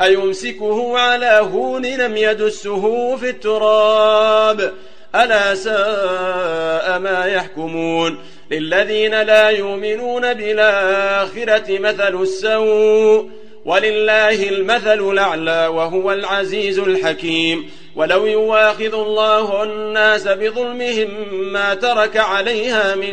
أيمسكه على هون لم يدسه في التراب. ألا ساء ما يحكمون. للذين لا يؤمنون بالآخرة مثل السوء ولله المثل الأعلى وهو العزيز الحكيم. ولو يواخذ الله الناس بظلمهم ما ترك عليها من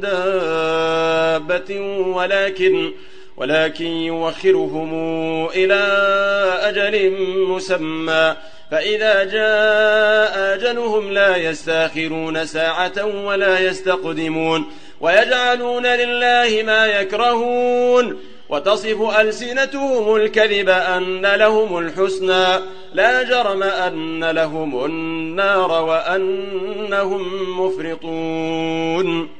دابة ولكن ولكن يوخرهم إلى أجل مسمى. فإذا جاء أجلهم لا يستأخرون ساعة ولا يستقدمون ويجعلون لله ما يكرهون. وتصف ألسنتهم الكذب أن لهم الحسنى لا جرم أن لهم النار وأنهم مفرطون.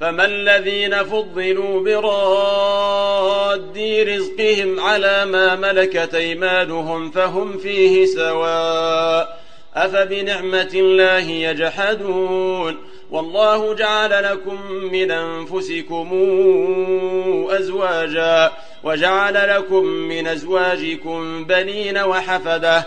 فما الذين فضلوا براد رزقهم على ما ملكت أيمانهم فهم فيه سواء أفبنعمة الله يجحدون والله جعل لكم من أنفسكم أزواجا وجعل لكم من أزواجكم بنين وحفدة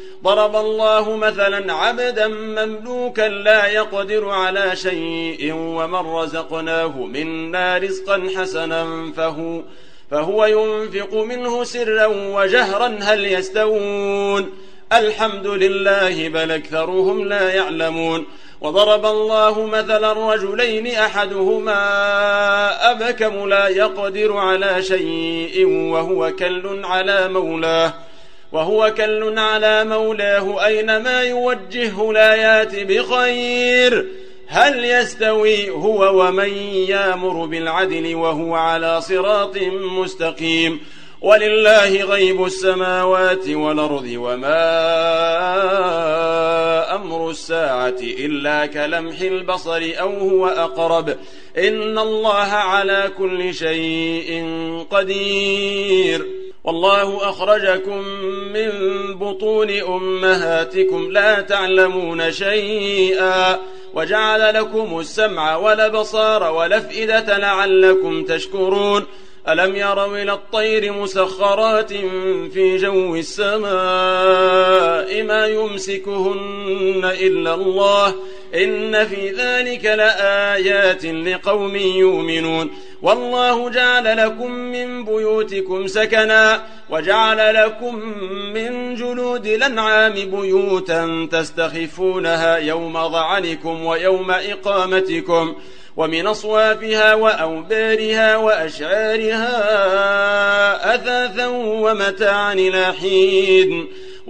ضرب الله مثلا عبدا مملوكا لا يقدر على شيء ومن رزقناه منا رزقا حسنا فهو فهو ينفق منه سرا وجهرا هل يستوون. الحمد لله بل أكثرهم لا يعلمون. وضرب الله مثلا رجلين أحدهما أبكم لا يقدر على شيء وهو كل على مولاه. وهو كل على مولاه أينما يوجهه لا يات بخير. هل يستوي هو ومن يامر بالعدل وهو على صراط مستقيم؟ ولله غيب السماوات والأرض وما أمر الساعة إلا كلمح البصر أو هو أقرب. إن الله على كل شيء قدير. والله أخرجكم من بطون أمهاتكم لا تعلمون شيئا وجعل لكم السمع والبصار والأفئدة لعلكم تشكرون. ألم يروا إلى الطير مسخرات في جو السماء ما يمسكهن إلا الله؟ إن في ذلك لآيات لقوم يؤمنون. والله جعل لكم من بيوتكم سكنا وجعل لكم من جلود الأنعام بيوتا تستخفونها يوم ضعنكم ويوم إقامتكم ومن أصوافها وأوبارها وأشعارها أثاثا ومتاعا حين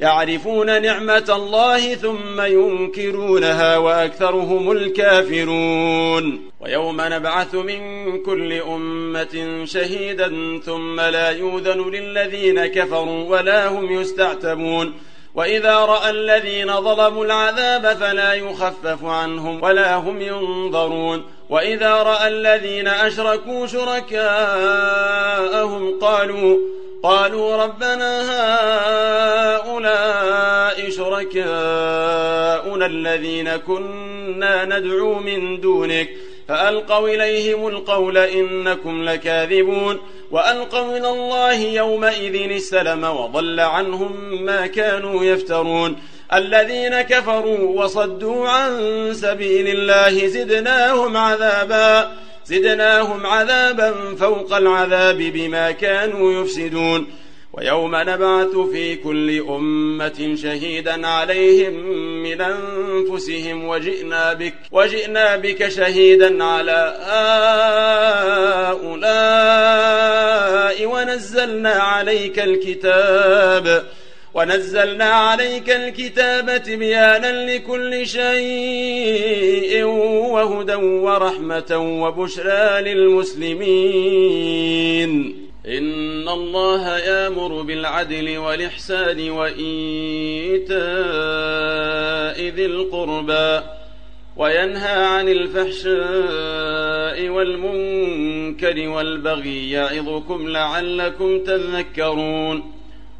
يعرفون نعمة الله ثم ينكرونها وأكثرهم الكافرون. ويوم نبعث من كل أمة شهيدا ثم لا يوذن للذين كفروا ولا هم يستعتبون. وإذا رأى الذين ظلموا العذاب فلا يخفف عنهم ولا هم ينظرون. وإذا رأى الذين أشركوا شركاءهم قالوا قالوا ربنا هؤلاء شركاؤنا الذين كنا ندعو من دونك فألقوا إليهم القول إنكم لكاذبون وألقوا إلى الله يومئذ السلم وضل عنهم ما كانوا يفترون الذين كفروا وصدوا عن سبيل الله زدناهم عذابا زدناهم عذابا فوق العذاب بما كانوا يفسدون. ويوم نبعث في كل أمة شهيدا عليهم من أنفسهم. وجئنا بك وجئنا بك شهيدا على هؤلاء ونزلنا عليك الكتاب. ونزلنا عليك الكتاب تبيانا لكل شيء وهدى ورحمة وبشرى للمسلمين. إن الله يأمر بالعدل والإحسان وإيتاء ذي القربى وينهى عن الفحشاء والمنكر والبغي يعظكم لعلكم تذكرون.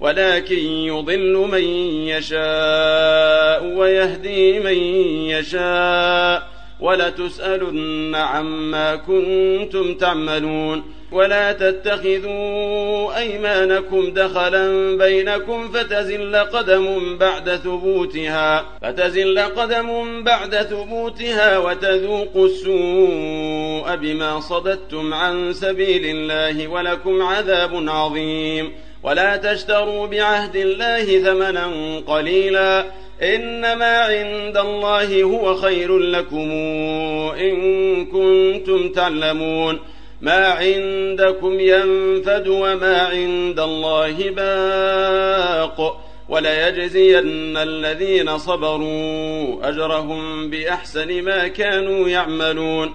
ولكن يضل من يشاء ويهدي من يشاء ولتسألن عما كنتم تعملون ولا تتخذوا أيمانكم دخلا بينكم فتزل قدم بعد ثبوتها فتزل قدم بعد ثبوتها وتذوقوا السوء بما صددتم عن سبيل الله ولكم عذاب عظيم ولا تشتروا بعهد الله ثمنا قليلا إنما عند الله هو خير لكم إن كنتم تعلمون ما عندكم ينفد وما عند الله باق وليجزين الذين صبروا أجرهم بأحسن ما كانوا يعملون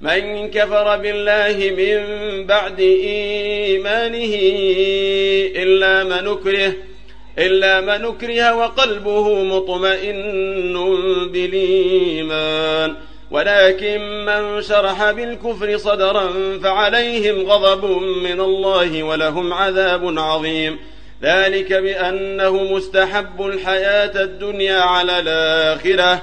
من كفر بالله من بعد إيمانه إلا من أكره إلا من أكره وقلبه مطمئن بالإيمان. ولكن من شرح بالكفر صدرا فعليهم غضب من الله ولهم عذاب عظيم. ذلك بأنه مستحب الحياة الدنيا على الآخرة.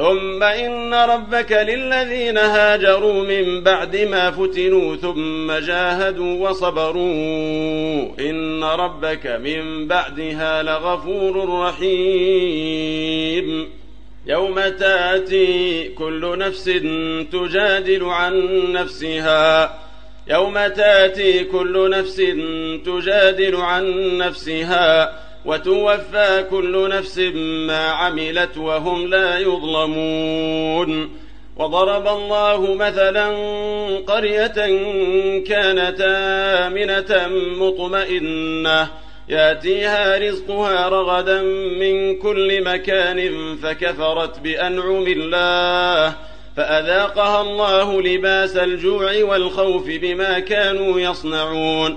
ثم إن ربك للذين هاجروا من بعد ما فتنوا ثم جاهدوا وصبروا إن ربك من بعدها لغفور رحيم. يوم تأتي كل نفس تجادل عن نفسها. يوم تأتي كل نفس تجادل عن نفسها. وتوفى كل نفس ما عملت وهم لا يظلمون. وضرب الله مثلا قرية كانت آمنة مطمئنة ياتيها رزقها رغدا من كل مكان فكفرت بأنعم الله فأذاقها الله لباس الجوع والخوف بما كانوا يصنعون.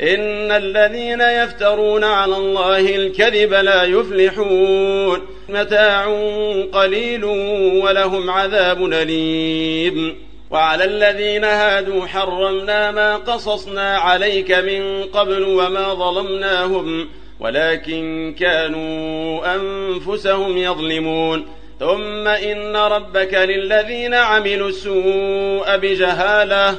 إن الذين يفترون على الله الكذب لا يفلحون. متاع قليل ولهم عذاب أليم. وعلى الذين هادوا حرمنا ما قصصنا عليك من قبل وما ظلمناهم ولكن كانوا أنفسهم يظلمون. ثم إن ربك للذين عملوا السوء بجهالة